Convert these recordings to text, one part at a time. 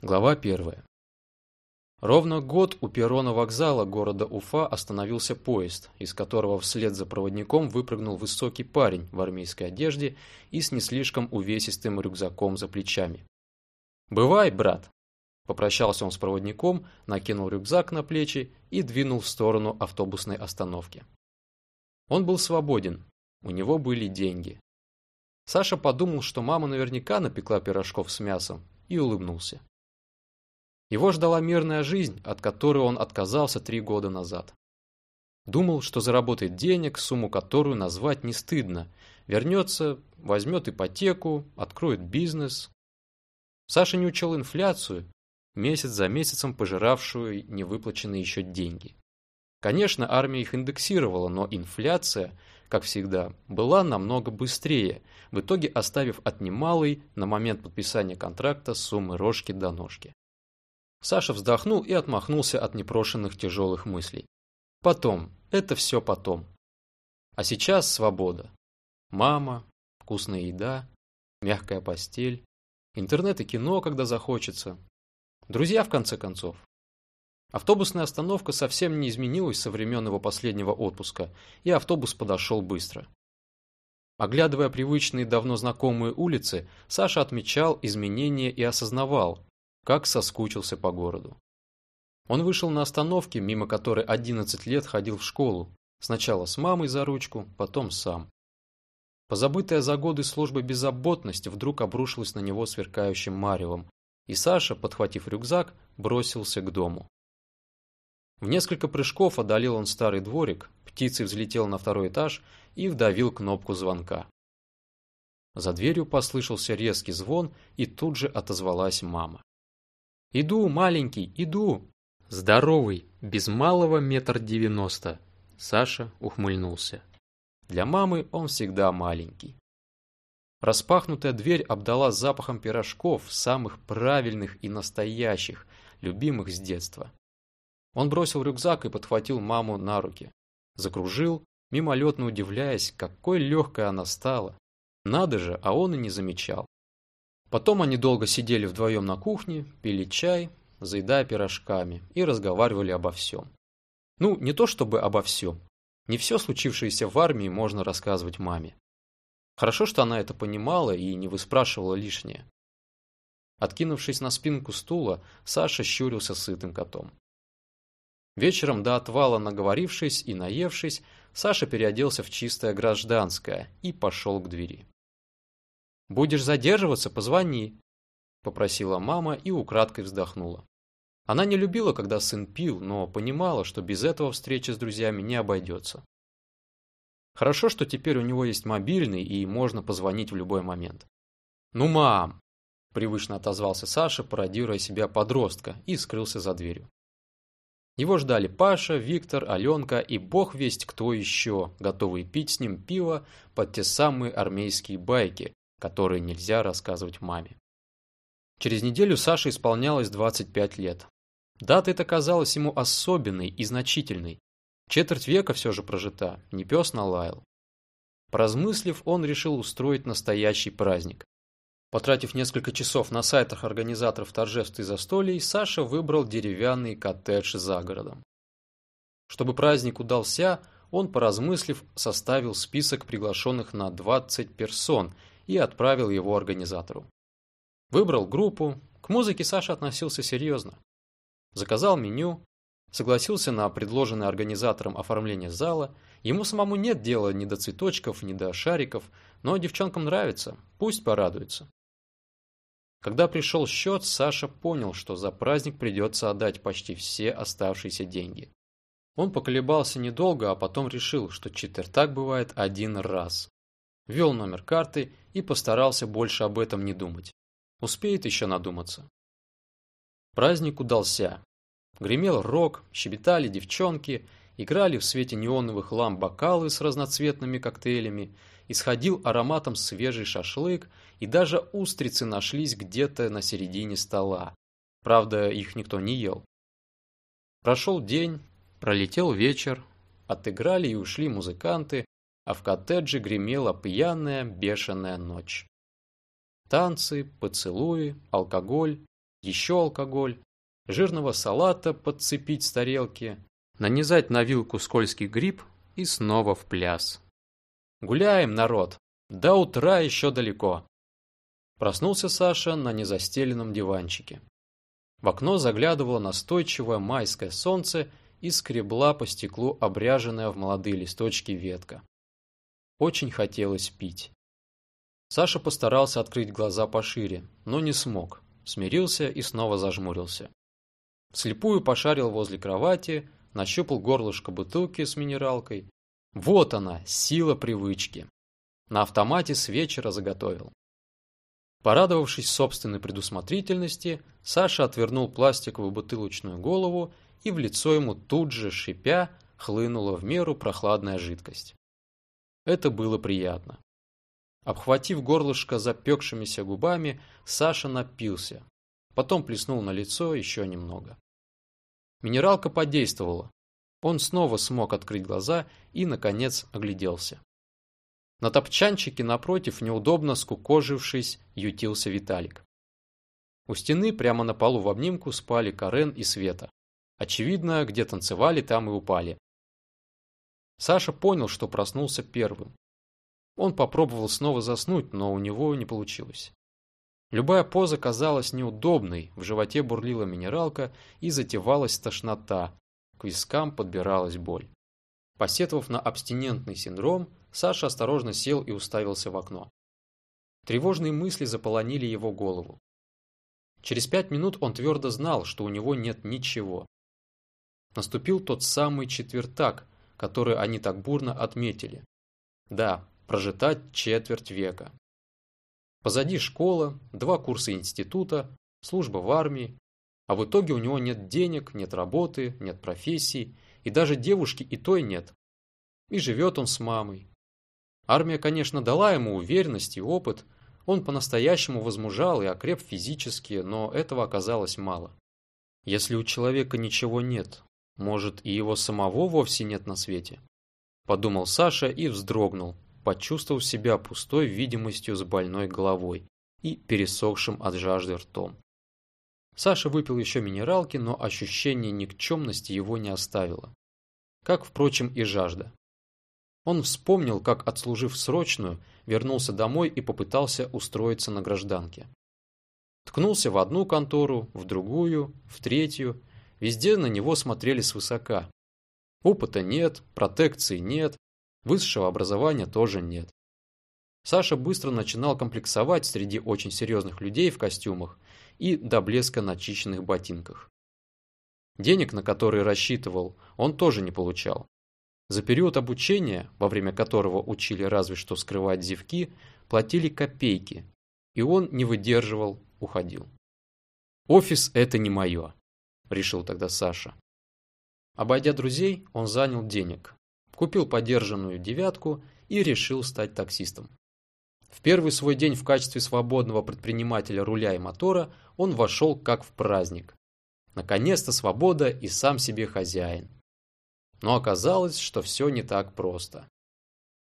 Глава первая. Ровно год у перрона вокзала города Уфа остановился поезд, из которого вслед за проводником выпрыгнул высокий парень в армейской одежде и с не слишком увесистым рюкзаком за плечами. «Бывай, брат!» Попрощался он с проводником, накинул рюкзак на плечи и двинул в сторону автобусной остановки. Он был свободен, у него были деньги. Саша подумал, что мама наверняка напекла пирожков с мясом, и улыбнулся. Его ждала мирная жизнь, от которой он отказался три года назад. Думал, что заработает денег, сумму которую назвать не стыдно. Вернется, возьмет ипотеку, откроет бизнес. Саша не учел инфляцию, месяц за месяцем пожиравшую невыплаченные еще деньги. Конечно, армия их индексировала, но инфляция, как всегда, была намного быстрее, в итоге оставив от немалой на момент подписания контракта суммы рожки до ножки. Саша вздохнул и отмахнулся от непрошенных тяжелых мыслей. Потом, это все потом. А сейчас свобода. Мама, вкусная еда, мягкая постель, интернет и кино, когда захочется. Друзья, в конце концов. Автобусная остановка совсем не изменилась со времен его последнего отпуска, и автобус подошел быстро. Оглядывая привычные давно знакомые улицы, Саша отмечал изменения и осознавал, как соскучился по городу. Он вышел на остановке, мимо которой 11 лет ходил в школу, сначала с мамой за ручку, потом сам. Позабытая за годы службы беззаботность вдруг обрушилась на него сверкающим маревом, и Саша, подхватив рюкзак, бросился к дому. В несколько прыжков одолел он старый дворик, птицей взлетел на второй этаж и вдавил кнопку звонка. За дверью послышался резкий звон, и тут же отозвалась мама. «Иду, маленький, иду!» «Здоровый, без малого метр девяносто!» Саша ухмыльнулся. Для мамы он всегда маленький. Распахнутая дверь обдала запахом пирожков, самых правильных и настоящих, любимых с детства. Он бросил рюкзак и подхватил маму на руки. Закружил, мимолетно удивляясь, какой легкой она стала. Надо же, а он и не замечал. Потом они долго сидели вдвоем на кухне, пили чай, заедая пирожками, и разговаривали обо всем. Ну, не то чтобы обо всем. Не все случившееся в армии можно рассказывать маме. Хорошо, что она это понимала и не выспрашивала лишнее. Откинувшись на спинку стула, Саша щурился сытым котом. Вечером до отвала наговорившись и наевшись, Саша переоделся в чистое гражданское и пошел к двери. «Будешь задерживаться, позвони», – попросила мама и украдкой вздохнула. Она не любила, когда сын пил, но понимала, что без этого встречи с друзьями не обойдется. Хорошо, что теперь у него есть мобильный и можно позвонить в любой момент. «Ну, мам!» – привычно отозвался Саша, пародируя себя подростка, и скрылся за дверью. Его ждали Паша, Виктор, Аленка и бог весть кто еще, готовые пить с ним пиво под те самые армейские байки, которые нельзя рассказывать маме. Через неделю Саше исполнялось 25 лет. Дата эта казалась ему особенной и значительной. Четверть века все же прожита, не пес налаял. Поразмыслив, он решил устроить настоящий праздник. Потратив несколько часов на сайтах организаторов торжеств и застолий, Саша выбрал деревянный коттедж за городом. Чтобы праздник удался, он, поразмыслив, составил список приглашенных на 20 персон и отправил его организатору. Выбрал группу, к музыке Саша относился серьезно. Заказал меню, согласился на предложенное организатором оформление зала, ему самому нет дела ни до цветочков, ни до шариков, но девчонкам нравится, пусть порадуются. Когда пришел счет, Саша понял, что за праздник придется отдать почти все оставшиеся деньги. Он поколебался недолго, а потом решил, что четвертак бывает один раз ввел номер карты и постарался больше об этом не думать. Успеет еще надуматься. Праздник удался. Гремел рок, щебетали девчонки, играли в свете неоновых ламп бокалы с разноцветными коктейлями, исходил ароматом свежий шашлык, и даже устрицы нашлись где-то на середине стола. Правда, их никто не ел. Прошел день, пролетел вечер, отыграли и ушли музыканты, а в коттедже гремела пьяная, бешеная ночь. Танцы, поцелуи, алкоголь, еще алкоголь, жирного салата подцепить с тарелки, нанизать на вилку скользкий гриб и снова в пляс. Гуляем, народ, до утра еще далеко. Проснулся Саша на незастеленном диванчике. В окно заглядывало настойчивое майское солнце и скребла по стеклу обряженная в молодые листочки ветка. Очень хотелось пить. Саша постарался открыть глаза пошире, но не смог, смирился и снова зажмурился. Вслепую пошарил возле кровати, нащупал горлышко бутылки с минералкой. Вот она, сила привычки. На автомате с вечера заготовил. Порадовавшись собственной предусмотрительности, Саша отвернул пластиковую бутылочную голову, и в лицо ему тут же, шипя, хлынула в меру прохладная жидкость. Это было приятно. Обхватив горлышко запекшимися губами, Саша напился. Потом плеснул на лицо еще немного. Минералка подействовала. Он снова смог открыть глаза и, наконец, огляделся. На топчанчике напротив, неудобно скукожившись, ютился Виталик. У стены прямо на полу в обнимку спали Карен и Света. Очевидно, где танцевали, там и упали. Саша понял, что проснулся первым. Он попробовал снова заснуть, но у него не получилось. Любая поза казалась неудобной, в животе бурлила минералка и затевалась тошнота, к вискам подбиралась боль. Посетовав на абстинентный синдром, Саша осторожно сел и уставился в окно. Тревожные мысли заполонили его голову. Через пять минут он твердо знал, что у него нет ничего. Наступил тот самый четвертак, который они так бурно отметили. Да, прожитать четверть века. Позади школа, два курса института, служба в армии, а в итоге у него нет денег, нет работы, нет профессии, и даже девушки и той нет. И живет он с мамой, Армия, конечно, дала ему уверенность и опыт, он по-настоящему возмужал и окреп физически, но этого оказалось мало. Если у человека ничего нет, может и его самого вовсе нет на свете? Подумал Саша и вздрогнул, почувствовав себя пустой видимостью с больной головой и пересохшим от жажды ртом. Саша выпил еще минералки, но ощущение никчемности его не оставило. Как, впрочем, и жажда. Он вспомнил, как, отслужив срочную, вернулся домой и попытался устроиться на гражданке. Ткнулся в одну контору, в другую, в третью. Везде на него смотрели свысока. Опыта нет, протекции нет, высшего образования тоже нет. Саша быстро начинал комплексовать среди очень серьезных людей в костюмах и до блеска начищенных ботинках. Денег, на которые рассчитывал, он тоже не получал. За период обучения, во время которого учили разве что скрывать зевки, платили копейки, и он не выдерживал, уходил. «Офис – это не мое», – решил тогда Саша. Обойдя друзей, он занял денег, купил подержанную девятку и решил стать таксистом. В первый свой день в качестве свободного предпринимателя руля и мотора он вошел как в праздник. Наконец-то свобода и сам себе хозяин. Но оказалось, что все не так просто.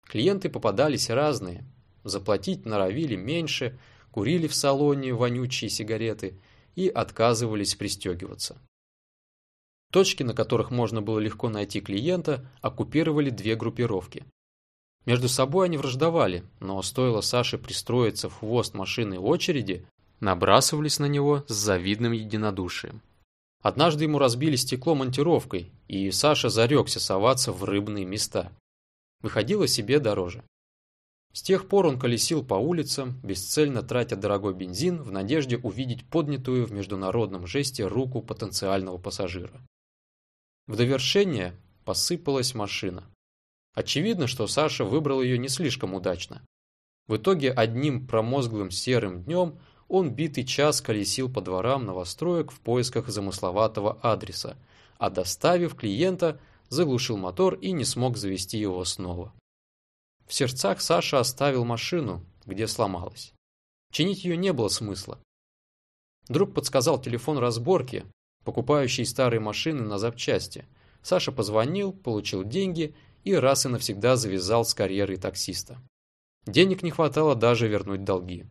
Клиенты попадались разные. Заплатить норовили меньше, курили в салоне вонючие сигареты и отказывались пристегиваться. Точки, на которых можно было легко найти клиента, оккупировали две группировки. Между собой они враждовали, но стоило Саше пристроиться в хвост машины очереди, набрасывались на него с завидным единодушием. Однажды ему разбили стекло монтировкой, и Саша зарекся соваться в рыбные места. Выходило себе дороже. С тех пор он колесил по улицам, бесцельно тратя дорогой бензин в надежде увидеть поднятую в международном жесте руку потенциального пассажира. В довершение посыпалась машина. Очевидно, что Саша выбрал ее не слишком удачно. В итоге одним промозглым серым днем он битый час колесил по дворам новостроек в поисках замысловатого адреса, а доставив клиента, заглушил мотор и не смог завести его снова. В сердцах Саша оставил машину, где сломалась. Чинить ее не было смысла. Друг подсказал телефон разборки, покупающий старые машины на запчасти. Саша позвонил, получил деньги и раз и навсегда завязал с карьерой таксиста. Денег не хватало даже вернуть долги.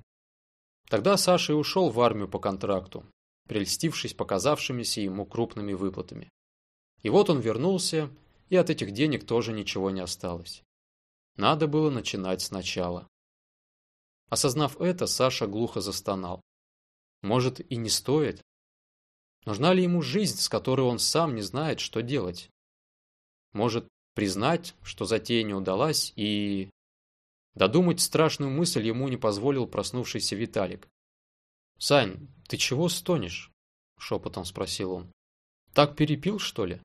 Тогда Саша и ушел в армию по контракту. прельстившись показавшимися ему крупными выплатами. И вот он вернулся, и от этих денег тоже ничего не осталось. Надо было начинать сначала. Осознав это, Саша глухо застонал. Может, и не стоит? Нужна ли ему жизнь, с которой он сам не знает, что делать? Может, признать, что затея не удалась, и... Додумать страшную мысль ему не позволил проснувшийся Виталик. «Сань, ты чего стонешь?» – шепотом спросил он. «Так перепил, что ли?»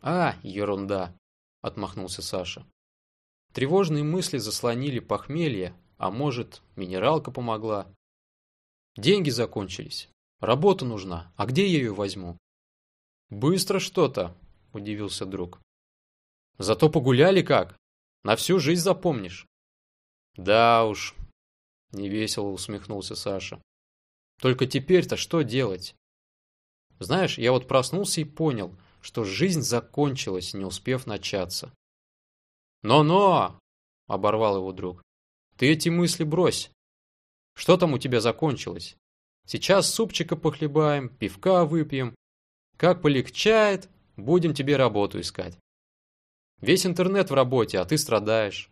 «А, ерунда!» – отмахнулся Саша. Тревожные мысли заслонили похмелье, а может, минералка помогла. Деньги закончились. Работа нужна. А где я ее возьму? Быстро что-то, удивился друг. Зато погуляли как? На всю жизнь запомнишь. Да уж, невесело усмехнулся Саша. Только теперь-то что делать? Знаешь, я вот проснулся и понял, что жизнь закончилась, не успев начаться. «Но-но!» – оборвал его друг. «Ты эти мысли брось. Что там у тебя закончилось? Сейчас супчика похлебаем, пивка выпьем. Как полегчает, будем тебе работу искать. Весь интернет в работе, а ты страдаешь.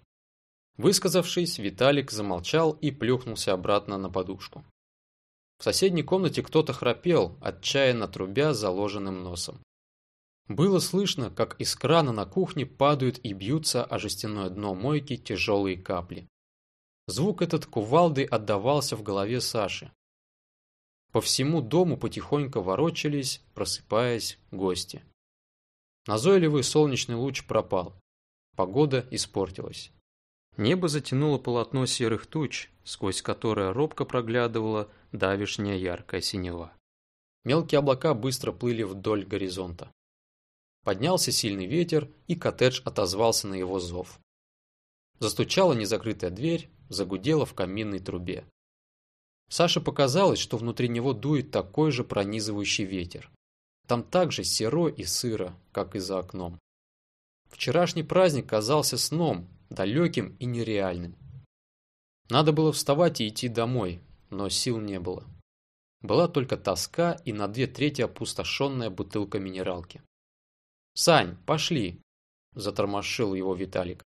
Высказавшись, Виталик замолчал и плюхнулся обратно на подушку. В соседней комнате кто-то храпел, отчаянно трубя заложенным носом. Было слышно, как из крана на кухне падают и бьются о жестяное дно мойки тяжелые капли. Звук этот кувалды отдавался в голове Саши. По всему дому потихоньку ворочались, просыпаясь, гости. Назойливый солнечный луч пропал. Погода испортилась. Небо затянуло полотно серых туч, сквозь которое робко проглядывала давишняя яркая синева. Мелкие облака быстро плыли вдоль горизонта. Поднялся сильный ветер, и коттедж отозвался на его зов. Застучала незакрытая дверь, загудела в каминной трубе. Саше показалось, что внутри него дует такой же пронизывающий ветер. Там так же серо и сыро, как и за окном. Вчерашний праздник казался сном, далеким и нереальным. Надо было вставать и идти домой, но сил не было. Была только тоска и на две трети опустошенная бутылка минералки. «Сань, пошли!» – затормошил его Виталик.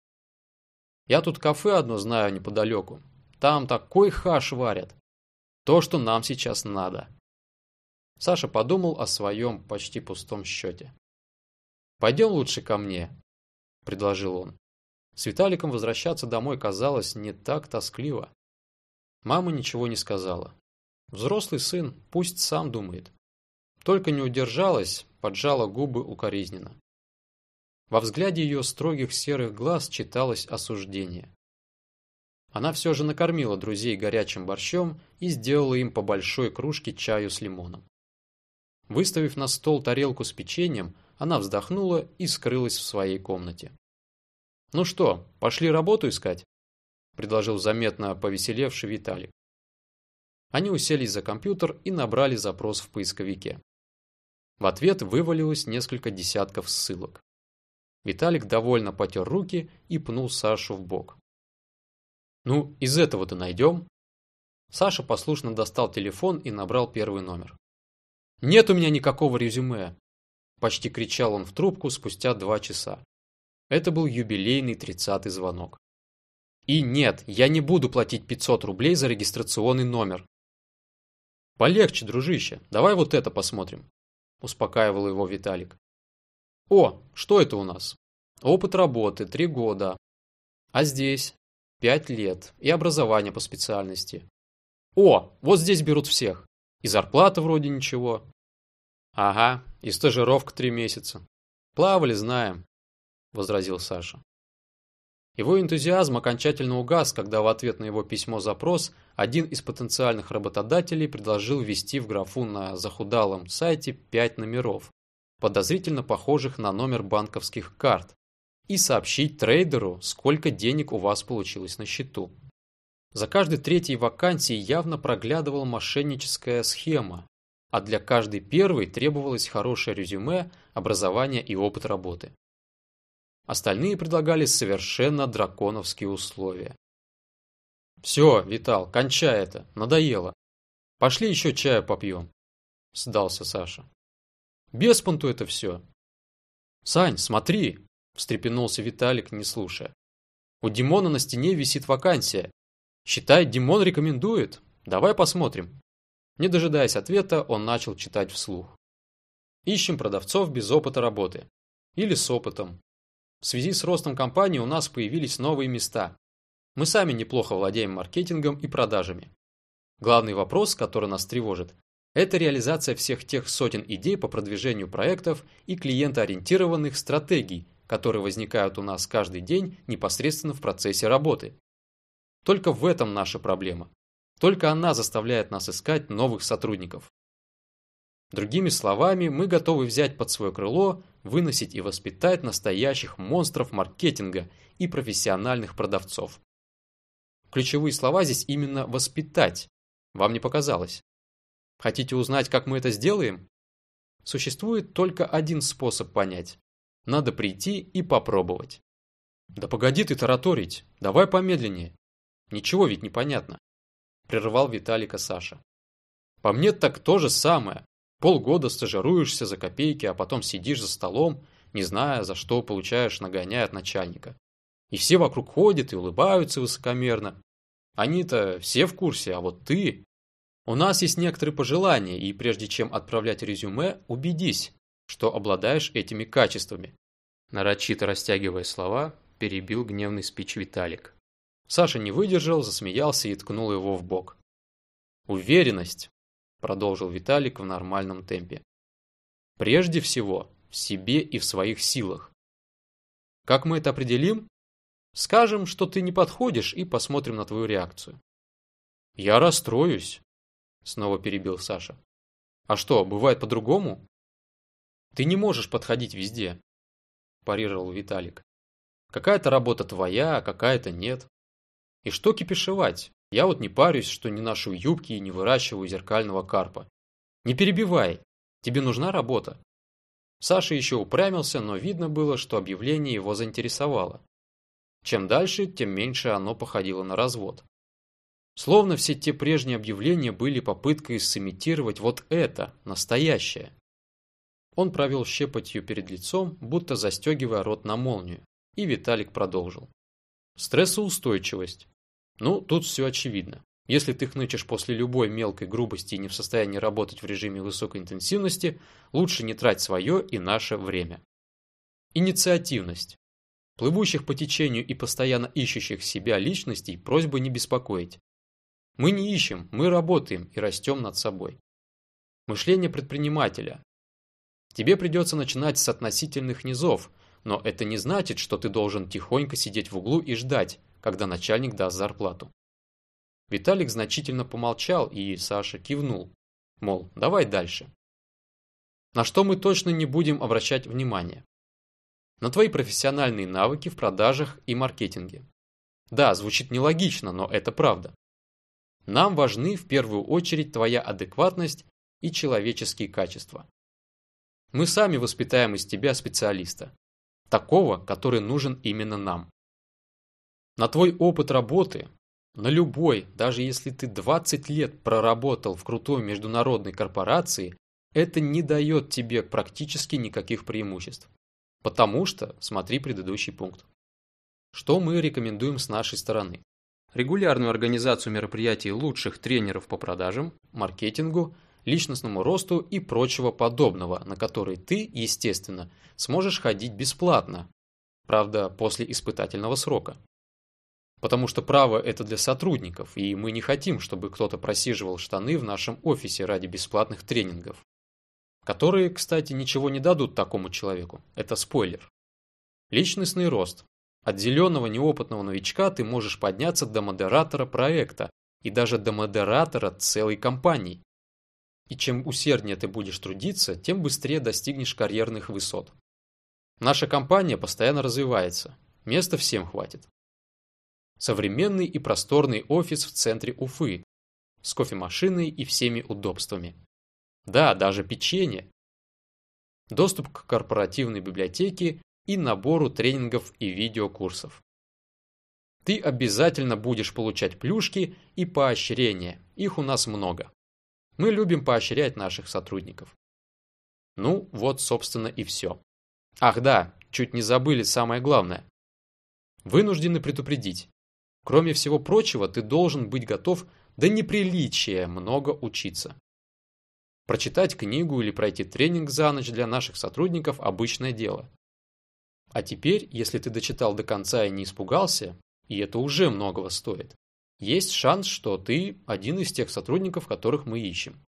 «Я тут кафе одно знаю неподалеку. Там такой хаш варят. То, что нам сейчас надо. Саша подумал о своем почти пустом счете. «Пойдем лучше ко мне», – предложил он. С Виталиком возвращаться домой казалось не так тоскливо. Мама ничего не сказала. Взрослый сын пусть сам думает. Только не удержалась, поджала губы укоризненно. Во взгляде ее строгих серых глаз читалось осуждение. Она все же накормила друзей горячим борщом и сделала им по большой кружке чаю с лимоном. Выставив на стол тарелку с печеньем, она вздохнула и скрылась в своей комнате. «Ну что, пошли работу искать?» – предложил заметно повеселевший Виталик. Они уселись за компьютер и набрали запрос в поисковике. В ответ вывалилось несколько десятков ссылок. Виталик довольно потер руки и пнул Сашу в бок. Ну, из этого-то найдем. Саша послушно достал телефон и набрал первый номер. «Нет у меня никакого резюме!» Почти кричал он в трубку спустя два часа. Это был юбилейный тридцатый звонок. «И нет, я не буду платить 500 рублей за регистрационный номер!» «Полегче, дружище, давай вот это посмотрим», успокаивал его Виталик. «О, что это у нас?» «Опыт работы, три года. А здесь?» Пять лет. И образование по специальности. О, вот здесь берут всех. И зарплата вроде ничего. Ага, и стажировка три месяца. Плавали, знаем, возразил Саша. Его энтузиазм окончательно угас, когда в ответ на его письмо-запрос один из потенциальных работодателей предложил ввести в графу на захудалом сайте пять номеров, подозрительно похожих на номер банковских карт, и сообщить трейдеру, сколько денег у вас получилось на счету. За каждой третьей вакансии явно проглядывала мошенническая схема, а для каждой первой требовалось хорошее резюме, образование и опыт работы. Остальные предлагали совершенно драконовские условия. «Все, Витал, кончай это, надоело. Пошли еще чаю попьем». Сдался Саша. Без понту это все. Сань, смотри, встрепенулся Виталик, не слушая. У Димона на стене висит вакансия. Считай, Димон рекомендует. Давай посмотрим. Не дожидаясь ответа, он начал читать вслух. Ищем продавцов без опыта работы. Или с опытом. В связи с ростом компании у нас появились новые места. Мы сами неплохо владеем маркетингом и продажами. Главный вопрос, который нас тревожит, это реализация всех тех сотен идей по продвижению проектов и клиентоориентированных стратегий, которые возникают у нас каждый день непосредственно в процессе работы. Только в этом наша проблема. Только она заставляет нас искать новых сотрудников. Другими словами, мы готовы взять под свое крыло, выносить и воспитать настоящих монстров маркетинга и профессиональных продавцов. Ключевые слова здесь именно «воспитать». Вам не показалось? Хотите узнать, как мы это сделаем? Существует только один способ понять. Надо прийти и попробовать. Да погоди ты тараторить, давай помедленнее. Ничего ведь не понятно. Прервал Виталика Саша. По мне так то же самое. Полгода стажируешься за копейки, а потом сидишь за столом, не зная, за что получаешь нагоняя от начальника. И все вокруг ходят и улыбаются высокомерно. Они-то все в курсе, а вот ты... У нас есть некоторые пожелания, и прежде чем отправлять резюме, убедись, что обладаешь этими качествами. Нарочито растягивая слова, перебил гневный спич Виталик. Саша не выдержал, засмеялся и ткнул его в бок. Уверенность, продолжил Виталик в нормальном темпе. Прежде всего, в себе и в своих силах. Как мы это определим? Скажем, что ты не подходишь и посмотрим на твою реакцию. Я расстроюсь, снова перебил Саша. А что, бывает по-другому? Ты не можешь подходить везде, парировал Виталик. Какая-то работа твоя, а какая-то нет. И что кипишевать? Я вот не парюсь, что не ношу юбки и не выращиваю зеркального карпа. Не перебивай, тебе нужна работа. Саша еще упрямился, но видно было, что объявление его заинтересовало. Чем дальше, тем меньше оно походило на развод. Словно все те прежние объявления были попыткой сымитировать вот это, настоящее. Он провел щепотью перед лицом, будто застегивая рот на молнию, и Виталик продолжил. Стрессоустойчивость. Ну, тут все очевидно. Если ты хнычешь после любой мелкой грубости и не в состоянии работать в режиме высокой интенсивности, лучше не трать свое и наше время. Инициативность. Плывущих по течению и постоянно ищущих себя личностей просьба не беспокоить. Мы не ищем, мы работаем и растем над собой. Мышление предпринимателя. Тебе придется начинать с относительных низов, но это не значит, что ты должен тихонько сидеть в углу и ждать, когда начальник даст зарплату. Виталик значительно помолчал, и Саша кивнул, мол, давай дальше. На что мы точно не будем обращать внимание? на твои профессиональные навыки в продажах и маркетинге. Да, звучит нелогично, но это правда. Нам важны в первую очередь твоя адекватность и человеческие качества. Мы сами воспитаем из тебя специалиста, такого, который нужен именно нам. На твой опыт работы, на любой, даже если ты 20 лет проработал в крутой международной корпорации, это не дает тебе практически никаких преимуществ. Потому что, смотри предыдущий пункт. Что мы рекомендуем с нашей стороны? Регулярную организацию мероприятий лучших тренеров по продажам, маркетингу, личностному росту и прочего подобного, на которые ты, естественно, сможешь ходить бесплатно, правда, после испытательного срока. Потому что право это для сотрудников, и мы не хотим, чтобы кто-то просиживал штаны в нашем офисе ради бесплатных тренингов. Которые, кстати, ничего не дадут такому человеку. Это спойлер. Личностный рост. От зеленого неопытного новичка ты можешь подняться до модератора проекта и даже до модератора целой компании. И чем усерднее ты будешь трудиться, тем быстрее достигнешь карьерных высот. Наша компания постоянно развивается. Места всем хватит. Современный и просторный офис в центре Уфы с кофемашиной и всеми удобствами. Да, даже печенье. Доступ к корпоративной библиотеке и набору тренингов и видеокурсов. Ты обязательно будешь получать плюшки и поощрения, их у нас много. Мы любим поощрять наших сотрудников. Ну, вот, собственно, и все. Ах да, чуть не забыли самое главное. Вынуждены предупредить. Кроме всего прочего, ты должен быть готов до неприличия много учиться. Прочитать книгу или пройти тренинг за ночь для наших сотрудников – обычное дело. А теперь, если ты дочитал до конца и не испугался, и это уже многого стоит, есть шанс, что ты один из тех сотрудников, которых мы ищем.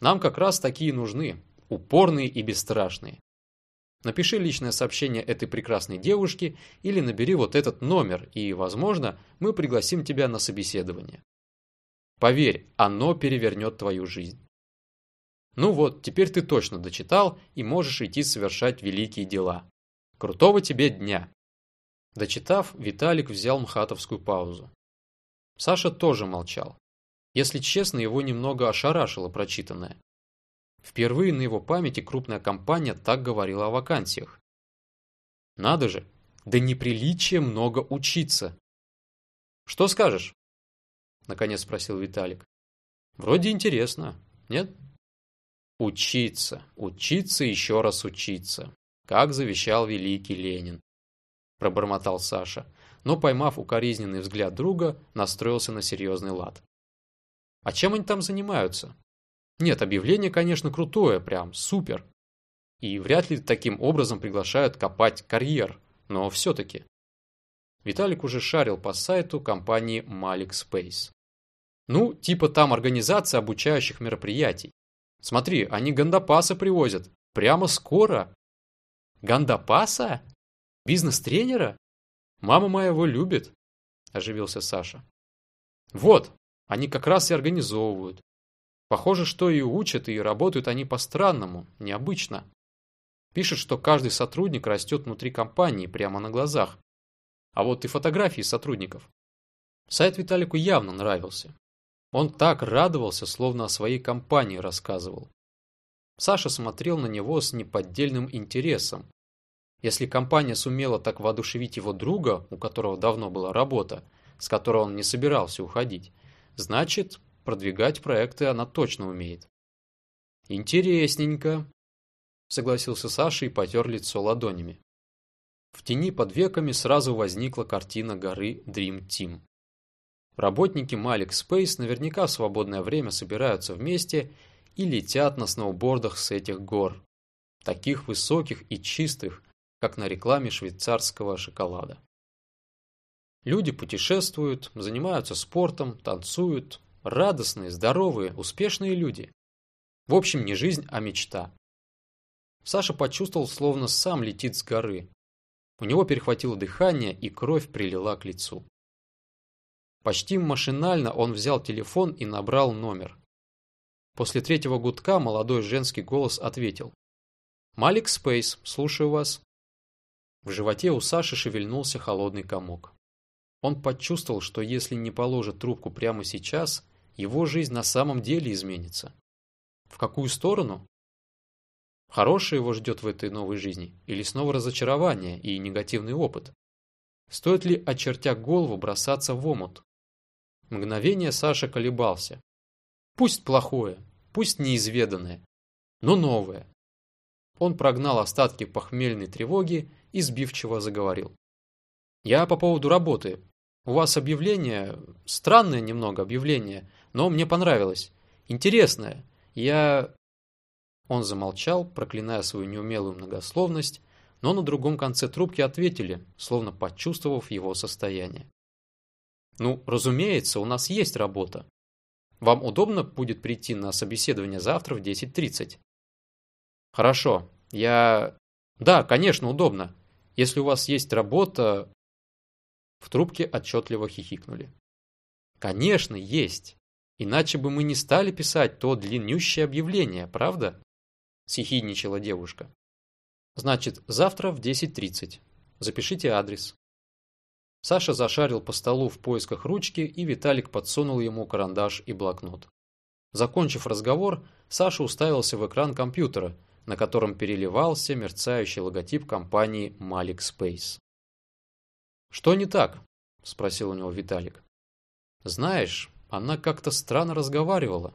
Нам как раз такие нужны, упорные и бесстрашные. Напиши личное сообщение этой прекрасной девушке или набери вот этот номер, и, возможно, мы пригласим тебя на собеседование. Поверь, оно перевернет твою жизнь. Ну вот, теперь ты точно дочитал и можешь идти совершать великие дела. Крутого тебе дня! Дочитав, Виталик взял мхатовскую паузу. Саша тоже молчал. Если честно, его немного ошарашило прочитанное. Впервые на его памяти крупная компания так говорила о вакансиях. Надо же, да неприличие много учиться. Что скажешь? Наконец спросил Виталик. Вроде интересно, нет? Учиться, учиться еще раз учиться, как завещал великий Ленин. Пробормотал Саша, но, поймав укоризненный взгляд друга, настроился на серьезный лад. А чем они там занимаются? Нет, объявление, конечно, крутое, прям супер. И вряд ли таким образом приглашают копать карьер, но все-таки. Виталик уже шарил по сайту компании Malik Space. Ну, типа там организация обучающих мероприятий. Смотри, они гандапаса привозят. Прямо скоро. Гандапаса? Бизнес-тренера? Мама моя его любит, оживился Саша. Вот, они как раз и организовывают. Похоже, что и учат, и работают они по-странному, необычно. Пишет, что каждый сотрудник растет внутри компании прямо на глазах. А вот и фотографии сотрудников. Сайт Виталику явно нравился. Он так радовался, словно о своей компании рассказывал. Саша смотрел на него с неподдельным интересом. Если компания сумела так воодушевить его друга, у которого давно была работа, с которой он не собирался уходить, значит, продвигать проекты она точно умеет. Интересненько, согласился Саша и потер лицо ладонями. В тени под веками сразу возникла картина горы Dream Team. Работники Malik Space наверняка в свободное время собираются вместе и летят на сноубордах с этих гор, таких высоких и чистых, как на рекламе швейцарского шоколада. Люди путешествуют, занимаются спортом, танцуют, Радостные, здоровые, успешные люди. В общем, не жизнь, а мечта. Саша почувствовал, словно сам летит с горы. У него перехватило дыхание, и кровь прилила к лицу. Почти машинально он взял телефон и набрал номер. После третьего гудка молодой женский голос ответил. «Малик Спейс, слушаю вас». В животе у Саши шевельнулся холодный комок. Он почувствовал, что если не положит трубку прямо сейчас, его жизнь на самом деле изменится. В какую сторону? Хорошее его ждет в этой новой жизни или снова разочарование и негативный опыт? Стоит ли, очертя голову, бросаться в омут? Мгновение Саша колебался. Пусть плохое, пусть неизведанное, но новое. Он прогнал остатки похмельной тревоги и сбивчиво заговорил. «Я по поводу работы. У вас объявление, странное немного объявление, но мне понравилось. Интересное. Я...» Он замолчал, проклиная свою неумелую многословность, но на другом конце трубки ответили, словно почувствовав его состояние. «Ну, разумеется, у нас есть работа. Вам удобно будет прийти на собеседование завтра в 10.30?» «Хорошо. Я...» «Да, конечно, удобно. Если у вас есть работа...» В трубке отчетливо хихикнули. «Конечно, есть. Иначе бы мы не стали писать то длиннющее объявление, правда?» Съехидничала девушка. «Значит, завтра в 10.30. Запишите адрес». Саша зашарил по столу в поисках ручки, и Виталик подсунул ему карандаш и блокнот. Закончив разговор, Саша уставился в экран компьютера, на котором переливался мерцающий логотип компании Malik Space. «Что не так?» – спросил у него Виталик. «Знаешь, она как-то странно разговаривала.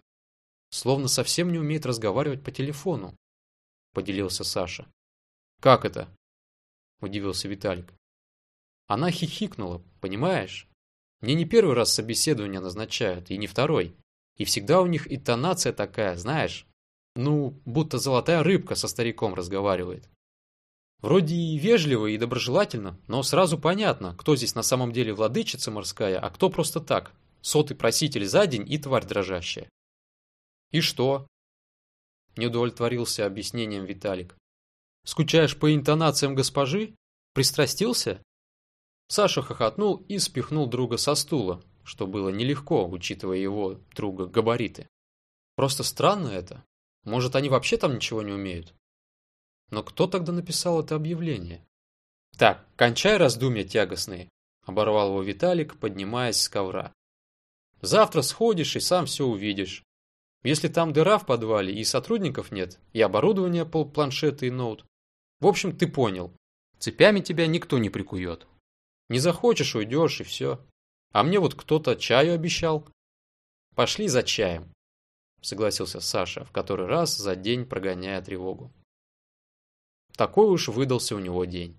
Словно совсем не умеет разговаривать по телефону, поделился Саша. Как это? Удивился Виталик. Она хихикнула, понимаешь? Мне не первый раз собеседование назначают, и не второй. И всегда у них интонация такая, знаешь, ну, будто золотая рыбка со стариком разговаривает. Вроде и вежливо, и доброжелательно, но сразу понятно, кто здесь на самом деле владычица морская, а кто просто так, сотый проситель за день и тварь дрожащая. И что? Не удовлетворился объяснением Виталик. Скучаешь по интонациям госпожи? Пристрастился? Саша хохотнул и спихнул друга со стула, что было нелегко, учитывая его, друга, габариты. Просто странно это. Может, они вообще там ничего не умеют? Но кто тогда написал это объявление? Так, кончай раздумья тягостные, оборвал его Виталик, поднимаясь с ковра. Завтра сходишь и сам все увидишь. Если там дыра в подвале и сотрудников нет, и оборудование полпланшета и ноут. В общем, ты понял. Цепями тебя никто не прикует. Не захочешь, уйдешь и все. А мне вот кто-то чаю обещал. Пошли за чаем, согласился Саша, в который раз за день прогоняя тревогу. Такой уж выдался у него день.